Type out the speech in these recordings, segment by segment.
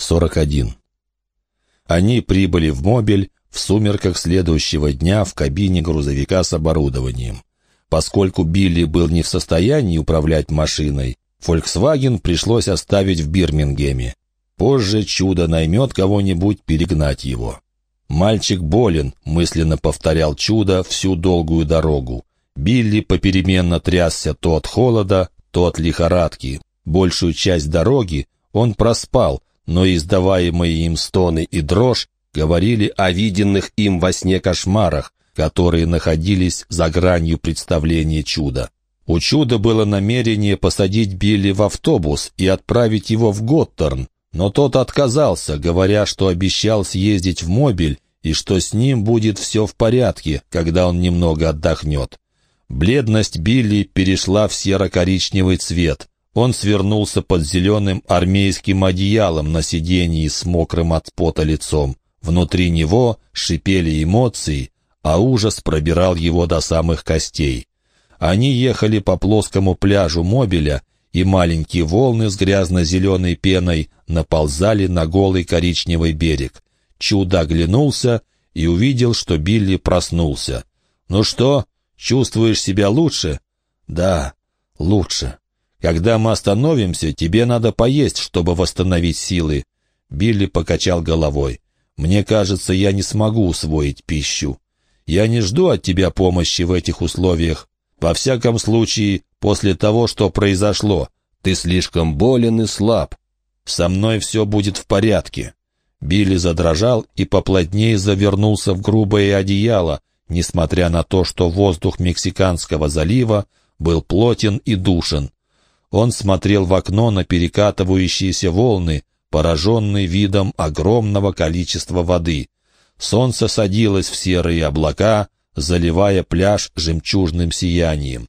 41. Они прибыли в Мобиль в сумерках следующего дня в кабине грузовика с оборудованием. Поскольку Билли был не в состоянии управлять машиной, Volkswagen пришлось оставить в Бирмингеме. Позже чудо наймет кого-нибудь перегнать его. «Мальчик болен», — мысленно повторял чудо всю долгую дорогу. Билли попеременно трясся то от холода, то от лихорадки. Большую часть дороги он проспал, но издаваемые им стоны и дрожь говорили о виденных им во сне кошмарах, которые находились за гранью представления чуда. У чуда было намерение посадить Билли в автобус и отправить его в Готтерн, но тот отказался, говоря, что обещал съездить в Мобиль и что с ним будет все в порядке, когда он немного отдохнет. Бледность Билли перешла в серо-коричневый цвет. Он свернулся под зеленым армейским одеялом на сиденье с мокрым от пота лицом. Внутри него шипели эмоции, а ужас пробирал его до самых костей. Они ехали по плоскому пляжу Мобиля, и маленькие волны с грязно-зеленой пеной наползали на голый коричневый берег. Чудо оглянулся и увидел, что Билли проснулся. «Ну что, чувствуешь себя лучше?» «Да, лучше». Когда мы остановимся, тебе надо поесть, чтобы восстановить силы». Билли покачал головой. «Мне кажется, я не смогу усвоить пищу. Я не жду от тебя помощи в этих условиях. Во всяком случае, после того, что произошло, ты слишком болен и слаб. Со мной все будет в порядке». Билли задрожал и поплотнее завернулся в грубое одеяло, несмотря на то, что воздух Мексиканского залива был плотен и душен. Он смотрел в окно на перекатывающиеся волны, пораженный видом огромного количества воды. Солнце садилось в серые облака, заливая пляж жемчужным сиянием.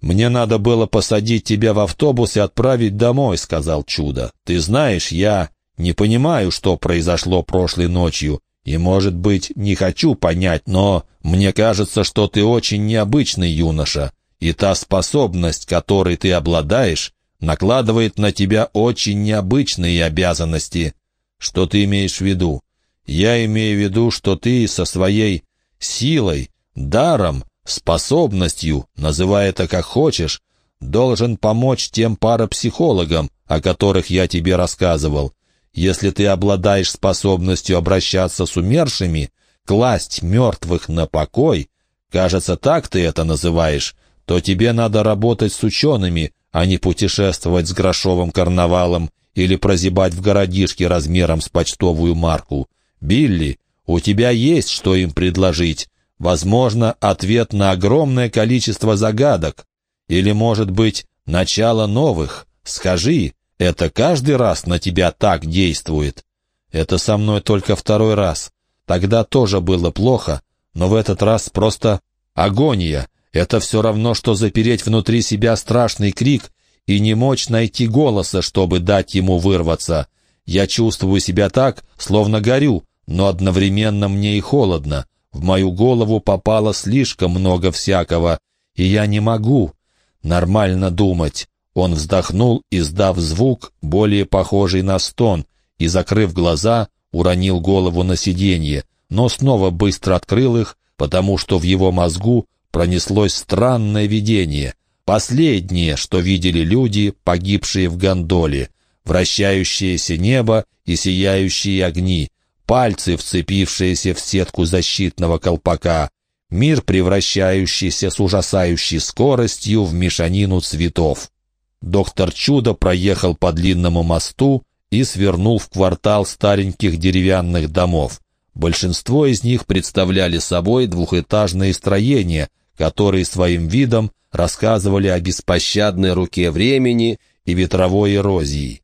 «Мне надо было посадить тебя в автобус и отправить домой», — сказал Чудо. «Ты знаешь, я не понимаю, что произошло прошлой ночью, и, может быть, не хочу понять, но мне кажется, что ты очень необычный юноша и та способность, которой ты обладаешь, накладывает на тебя очень необычные обязанности. Что ты имеешь в виду? Я имею в виду, что ты со своей силой, даром, способностью, называй это как хочешь, должен помочь тем парапсихологам, о которых я тебе рассказывал. Если ты обладаешь способностью обращаться с умершими, класть мертвых на покой, кажется, так ты это называешь, то тебе надо работать с учеными, а не путешествовать с грошовым карнавалом или прозябать в городишке размером с почтовую марку. Билли, у тебя есть что им предложить. Возможно, ответ на огромное количество загадок. Или, может быть, начало новых. Скажи, это каждый раз на тебя так действует? Это со мной только второй раз. Тогда тоже было плохо, но в этот раз просто агония. Это все равно, что запереть внутри себя страшный крик и не мочь найти голоса, чтобы дать ему вырваться. Я чувствую себя так, словно горю, но одновременно мне и холодно. В мою голову попало слишком много всякого, и я не могу нормально думать. Он вздохнул, издав звук, более похожий на стон, и, закрыв глаза, уронил голову на сиденье, но снова быстро открыл их, потому что в его мозгу пронеслось странное видение, последнее, что видели люди, погибшие в гондоле, вращающееся небо и сияющие огни, пальцы, вцепившиеся в сетку защитного колпака, мир, превращающийся с ужасающей скоростью в мешанину цветов. Доктор Чудо проехал по длинному мосту и свернул в квартал стареньких деревянных домов. Большинство из них представляли собой двухэтажные строения, которые своим видом рассказывали о беспощадной руке времени и ветровой эрозии.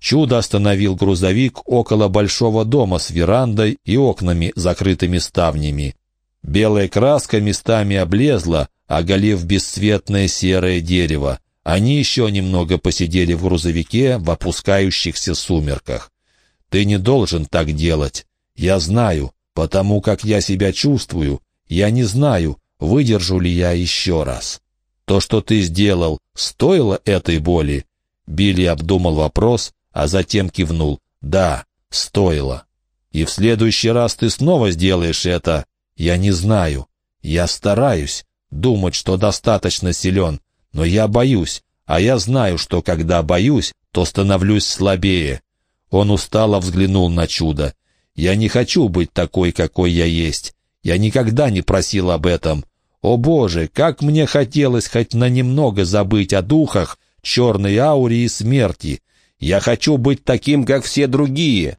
Чудо остановил грузовик около большого дома с верандой и окнами, закрытыми ставнями. Белая краска местами облезла, оголив бесцветное серое дерево. Они еще немного посидели в грузовике в опускающихся сумерках. «Ты не должен так делать. Я знаю, потому как я себя чувствую. Я не знаю, выдержу ли я еще раз. То, что ты сделал, стоило этой боли?» Билли обдумал вопрос, а затем кивнул. Да, стоило. И в следующий раз ты снова сделаешь это. Я не знаю. Я стараюсь думать, что достаточно силен, но я боюсь, а я знаю, что когда боюсь, то становлюсь слабее. Он устало взглянул на чудо. Я не хочу быть такой, какой я есть. Я никогда не просил об этом. О боже, как мне хотелось хоть на немного забыть о духах, черной ауре и смерти. Я хочу быть таким, как все другие.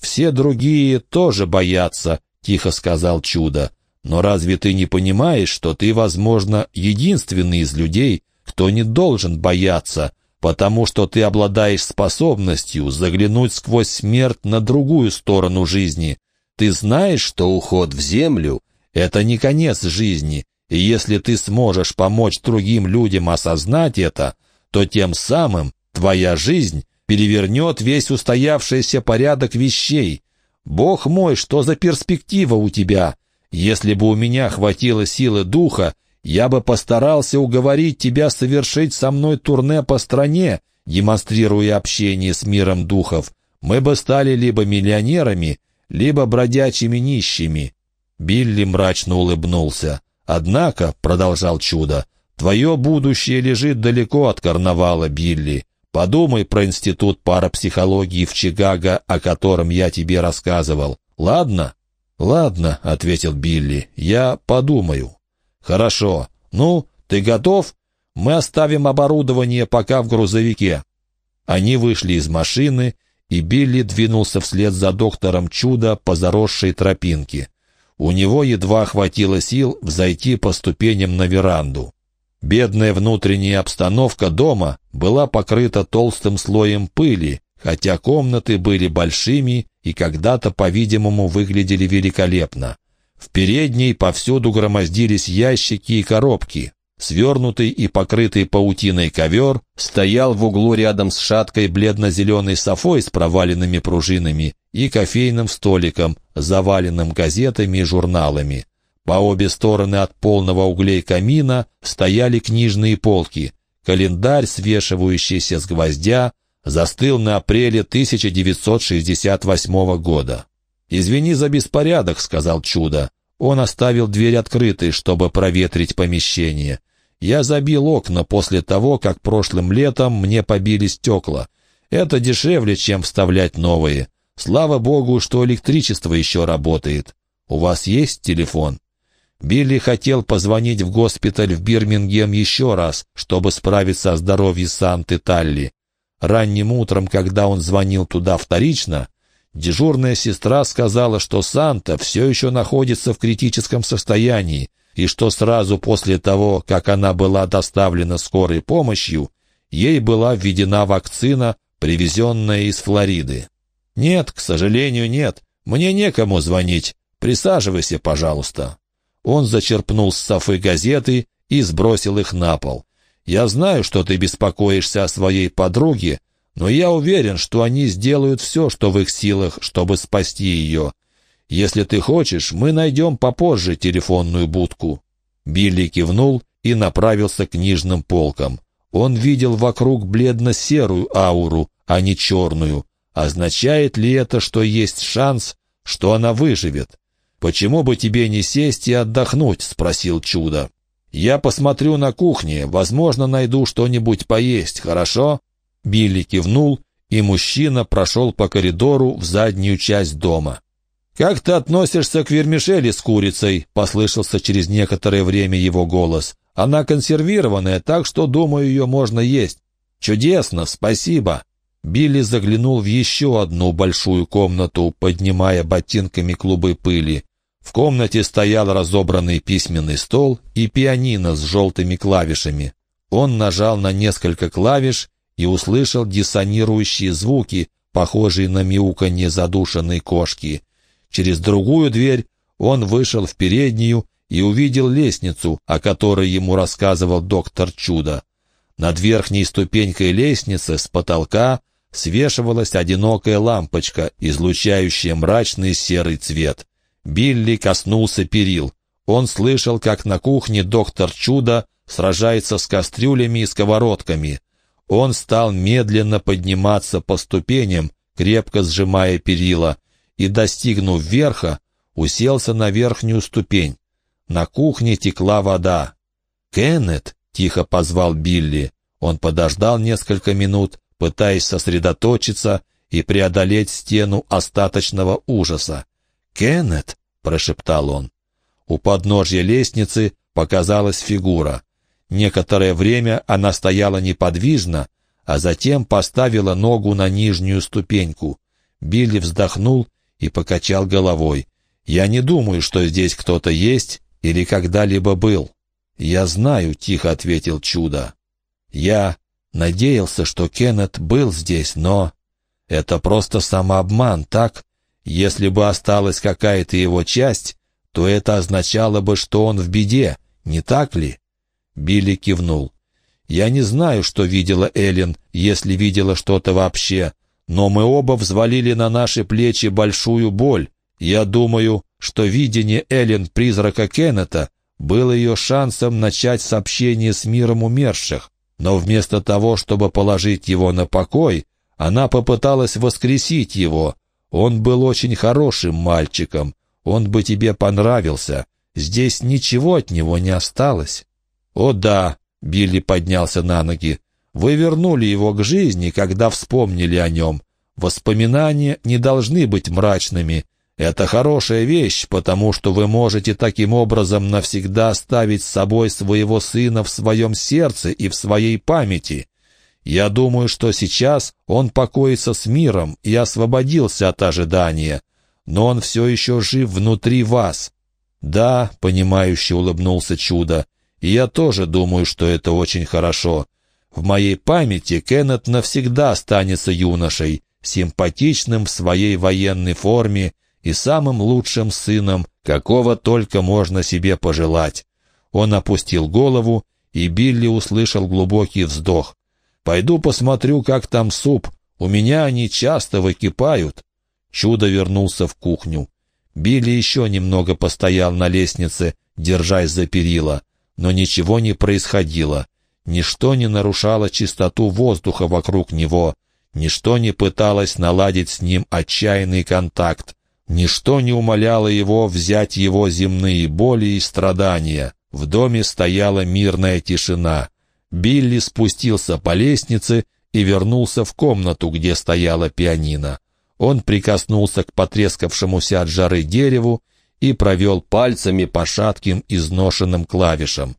Все другие тоже боятся, тихо сказал чудо. Но разве ты не понимаешь, что ты, возможно, единственный из людей, кто не должен бояться, потому что ты обладаешь способностью заглянуть сквозь смерть на другую сторону жизни. Ты знаешь, что уход в землю — это не конец жизни, и если ты сможешь помочь другим людям осознать это, то тем самым твоя жизнь перевернет весь устоявшийся порядок вещей. Бог мой, что за перспектива у тебя? Если бы у меня хватило силы духа, я бы постарался уговорить тебя совершить со мной турне по стране, демонстрируя общение с миром духов. Мы бы стали либо миллионерами, либо бродячими нищими». Билли мрачно улыбнулся. «Однако», — продолжал чудо, — «твое будущее лежит далеко от карнавала, Билли. Подумай про институт парапсихологии в Чикаго, о котором я тебе рассказывал. Ладно?» «Ладно», — ответил Билли, — «я подумаю». «Хорошо. Ну, ты готов? Мы оставим оборудование пока в грузовике». Они вышли из машины, и Билли двинулся вслед за доктором Чудо по заросшей тропинке. У него едва хватило сил взойти по ступеням на веранду. Бедная внутренняя обстановка дома была покрыта толстым слоем пыли, хотя комнаты были большими и когда-то, по-видимому, выглядели великолепно. В передней повсюду громоздились ящики и коробки. Свернутый и покрытый паутиной ковер стоял в углу рядом с шаткой бледно-зеленой софой с проваленными пружинами и кофейным столиком, заваленным газетами и журналами. По обе стороны от полного углей камина стояли книжные полки. Календарь, свешивающийся с гвоздя, застыл на апреле 1968 года. «Извини за беспорядок», — сказал Чудо. Он оставил дверь открытой, чтобы проветрить помещение. Я забил окна после того, как прошлым летом мне побили стекла. Это дешевле, чем вставлять новые. Слава богу, что электричество еще работает. У вас есть телефон?» Билли хотел позвонить в госпиталь в Бирмингем еще раз, чтобы справиться о здоровье Санты Талли. Ранним утром, когда он звонил туда вторично, Дежурная сестра сказала, что Санта все еще находится в критическом состоянии, и что сразу после того, как она была доставлена скорой помощью, ей была введена вакцина, привезенная из Флориды. «Нет, к сожалению, нет. Мне некому звонить. Присаживайся, пожалуйста». Он зачерпнул с софы газеты и сбросил их на пол. «Я знаю, что ты беспокоишься о своей подруге, но я уверен, что они сделают все, что в их силах, чтобы спасти ее. Если ты хочешь, мы найдем попозже телефонную будку». Билли кивнул и направился к книжным полкам. Он видел вокруг бледно-серую ауру, а не черную. Означает ли это, что есть шанс, что она выживет? «Почему бы тебе не сесть и отдохнуть?» — спросил Чудо. «Я посмотрю на кухне, возможно, найду что-нибудь поесть, хорошо?» Билли кивнул, и мужчина прошел по коридору в заднюю часть дома. «Как ты относишься к вермишели с курицей?» — послышался через некоторое время его голос. «Она консервированная, так что, думаю, ее можно есть». «Чудесно, спасибо». Билли заглянул в еще одну большую комнату, поднимая ботинками клубы пыли. В комнате стоял разобранный письменный стол и пианино с желтыми клавишами. Он нажал на несколько клавиш, и услышал диссонирующие звуки, похожие на мяуканье задушенной кошки. Через другую дверь он вышел в переднюю и увидел лестницу, о которой ему рассказывал доктор Чудо. Над верхней ступенькой лестницы с потолка свешивалась одинокая лампочка, излучающая мрачный серый цвет. Билли коснулся перил. Он слышал, как на кухне доктор Чудо сражается с кастрюлями и сковородками. Он стал медленно подниматься по ступеням, крепко сжимая перила, и, достигнув верха, уселся на верхнюю ступень. На кухне текла вода. «Кеннет!» — тихо позвал Билли. Он подождал несколько минут, пытаясь сосредоточиться и преодолеть стену остаточного ужаса. «Кеннет!» — прошептал он. У подножья лестницы показалась фигура. Некоторое время она стояла неподвижно, а затем поставила ногу на нижнюю ступеньку. Билли вздохнул и покачал головой. «Я не думаю, что здесь кто-то есть или когда-либо был». «Я знаю», — тихо ответил чудо. «Я надеялся, что Кеннет был здесь, но...» «Это просто самообман, так? Если бы осталась какая-то его часть, то это означало бы, что он в беде, не так ли?» Билли кивнул. «Я не знаю, что видела Эллен, если видела что-то вообще, но мы оба взвалили на наши плечи большую боль. Я думаю, что видение Эллен призрака Кеннета было ее шансом начать сообщение с миром умерших, но вместо того, чтобы положить его на покой, она попыталась воскресить его. Он был очень хорошим мальчиком, он бы тебе понравился. Здесь ничего от него не осталось». «О да», — Билли поднялся на ноги, — «вы вернули его к жизни, когда вспомнили о нем. Воспоминания не должны быть мрачными. Это хорошая вещь, потому что вы можете таким образом навсегда оставить с собой своего сына в своем сердце и в своей памяти. Я думаю, что сейчас он покоится с миром и освободился от ожидания, но он все еще жив внутри вас. Да, понимающе улыбнулся чудо, я тоже думаю, что это очень хорошо. В моей памяти Кеннет навсегда останется юношей, симпатичным в своей военной форме и самым лучшим сыном, какого только можно себе пожелать. Он опустил голову, и Билли услышал глубокий вздох. «Пойду посмотрю, как там суп. У меня они часто выкипают». Чудо вернулся в кухню. Билли еще немного постоял на лестнице, держась за перила, но ничего не происходило. Ничто не нарушало чистоту воздуха вокруг него, ничто не пыталось наладить с ним отчаянный контакт, ничто не умоляло его взять его земные боли и страдания. В доме стояла мирная тишина. Билли спустился по лестнице и вернулся в комнату, где стояла пианино. Он прикоснулся к потрескавшемуся от жары дереву и провел пальцами по шатким изношенным клавишам.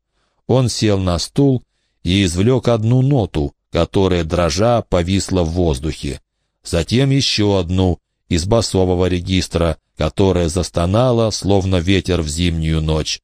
Он сел на стул и извлек одну ноту, которая, дрожа, повисла в воздухе. Затем еще одну из басового регистра, которая застонала, словно ветер в зимнюю ночь.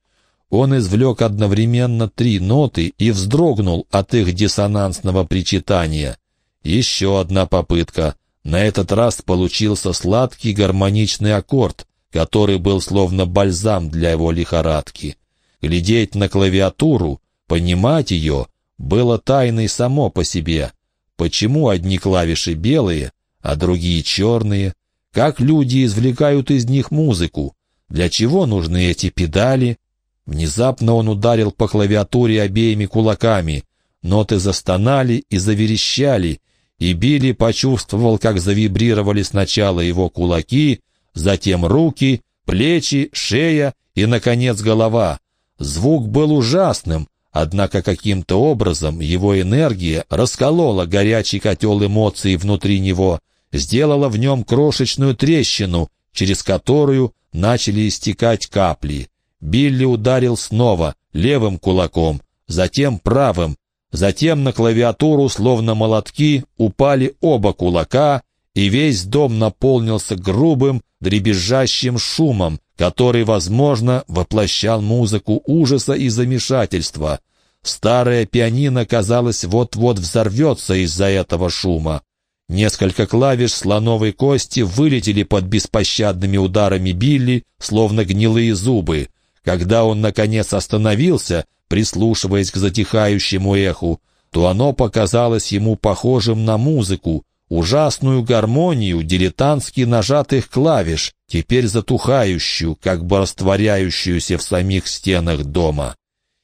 Он извлек одновременно три ноты и вздрогнул от их диссонансного причитания. Еще одна попытка — на этот раз получился сладкий гармоничный аккорд, который был словно бальзам для его лихорадки. Глядеть на клавиатуру, понимать ее, было тайной само по себе. Почему одни клавиши белые, а другие черные? Как люди извлекают из них музыку? Для чего нужны эти педали? Внезапно он ударил по клавиатуре обеими кулаками. Ноты застонали и заверещали, и Билли почувствовал, как завибрировали сначала его кулаки, затем руки, плечи, шея и, наконец, голова. Звук был ужасным, однако каким-то образом его энергия расколола горячий котел эмоций внутри него, сделала в нем крошечную трещину, через которую начали истекать капли. Билли ударил снова, левым кулаком, затем правым, Затем на клавиатуру, словно молотки, упали оба кулака, и весь дом наполнился грубым, дребезжащим шумом, который, возможно, воплощал музыку ужаса и замешательства. Старая пианино, казалось, вот-вот взорвется из-за этого шума. Несколько клавиш слоновой кости вылетели под беспощадными ударами Билли, словно гнилые зубы. Когда он, наконец, остановился, прислушиваясь к затихающему эху, то оно показалось ему похожим на музыку, ужасную гармонию дилетантски нажатых клавиш, теперь затухающую, как бы растворяющуюся в самих стенах дома.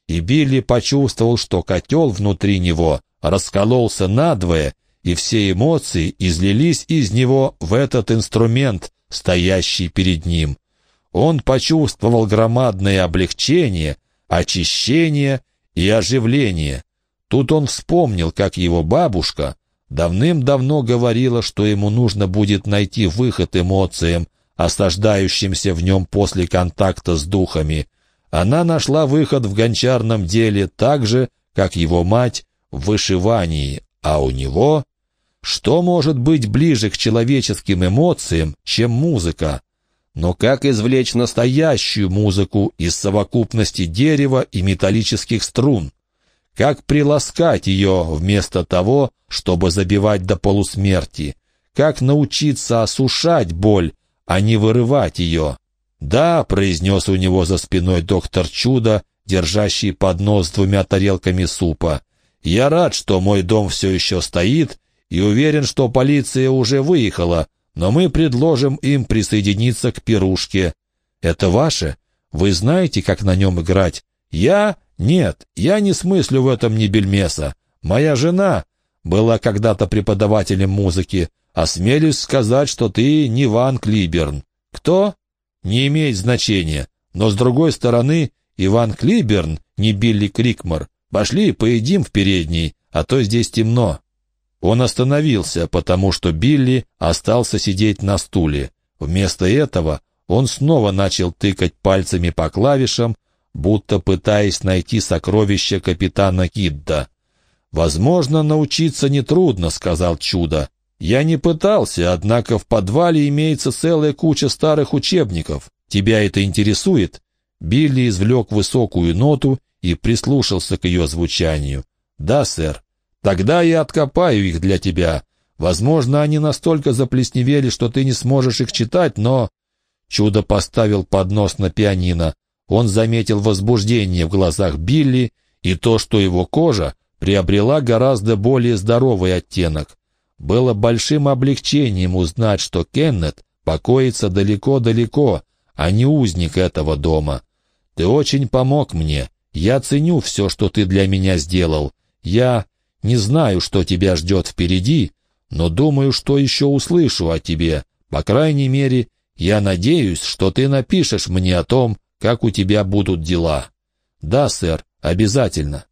И Билли почувствовал, что котел внутри него раскололся надвое, и все эмоции излились из него в этот инструмент, стоящий перед ним. Он почувствовал громадное облегчение, очищение и оживление. Тут он вспомнил, как его бабушка давным-давно говорила, что ему нужно будет найти выход эмоциям, осаждающимся в нем после контакта с духами. Она нашла выход в гончарном деле так же, как его мать в вышивании, а у него... Что может быть ближе к человеческим эмоциям, чем музыка? Но как извлечь настоящую музыку из совокупности дерева и металлических струн? Как приласкать ее вместо того, чтобы забивать до полусмерти? Как научиться осушать боль, а не вырывать ее? «Да», — произнес у него за спиной доктор Чудо, держащий поднос с двумя тарелками супа. «Я рад, что мой дом все еще стоит, и уверен, что полиция уже выехала, но мы предложим им присоединиться к пирушке. Это ваше? Вы знаете, как на нем играть? Я? Нет, я не смыслю в этом ни бельмеса. Моя жена была когда-то преподавателем музыки. Осмелюсь сказать, что ты не Ван Клиберн. Кто? Не имеет значения. Но, с другой стороны, Иван Клиберн, не Билли Крикмор. Пошли, поедим в передней, а то здесь темно. Он остановился, потому что Билли остался сидеть на стуле. Вместо этого он снова начал тыкать пальцами по клавишам, будто пытаясь найти сокровище капитана Кидда. «Возможно, научиться нетрудно», — сказал Чудо. «Я не пытался, однако в подвале имеется целая куча старых учебников. Тебя это интересует?» Билли извлек высокую ноту и прислушался к ее звучанию. «Да, сэр. Тогда я откопаю их для тебя. Возможно, они настолько заплесневели, что ты не сможешь их читать, но...» Чудо поставил поднос на пианино. Он заметил возбуждение в глазах Билли и то, что его кожа приобрела гораздо более здоровый оттенок. Было большим облегчением узнать, что Кеннет покоится далеко-далеко, а не узник этого дома. Ты очень помог мне. Я ценю все, что ты для меня сделал. Я не знаю, что тебя ждет впереди, но думаю, что еще услышу о тебе. По крайней мере, я надеюсь, что ты напишешь мне о том, как у тебя будут дела. Да, сэр, обязательно.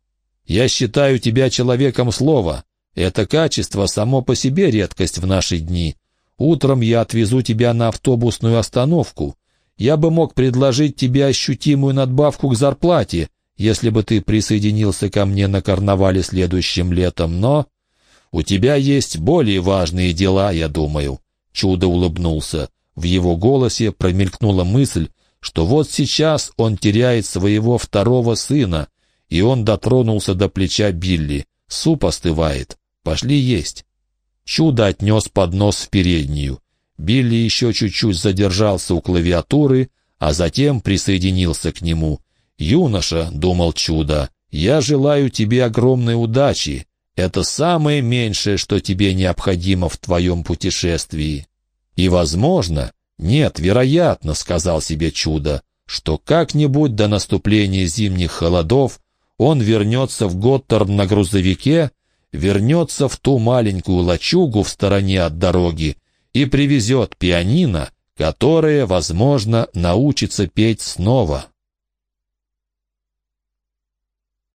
Я считаю тебя человеком слова. Это качество само по себе редкость в наши дни. Утром я отвезу тебя на автобусную остановку. Я бы мог предложить тебе ощутимую надбавку к зарплате, если бы ты присоединился ко мне на карнавале следующим летом, но... У тебя есть более важные дела, я думаю». Чудо улыбнулся. В его голосе промелькнула мысль, что вот сейчас он теряет своего второго сына, и он дотронулся до плеча Билли. Суп остывает. Пошли есть. Чудо отнес поднос в переднюю. Билли еще чуть-чуть задержался у клавиатуры, а затем присоединился к нему. «Юноша», — думал чудо, — «я желаю тебе огромной удачи. Это самое меньшее, что тебе необходимо в твоем путешествии». И, возможно, нет, вероятно, — сказал себе чудо, — что как-нибудь до наступления зимних холодов он вернется в Готтерн на грузовике, вернется в ту маленькую лачугу в стороне от дороги и привезет пианино, которое, возможно, научится петь снова.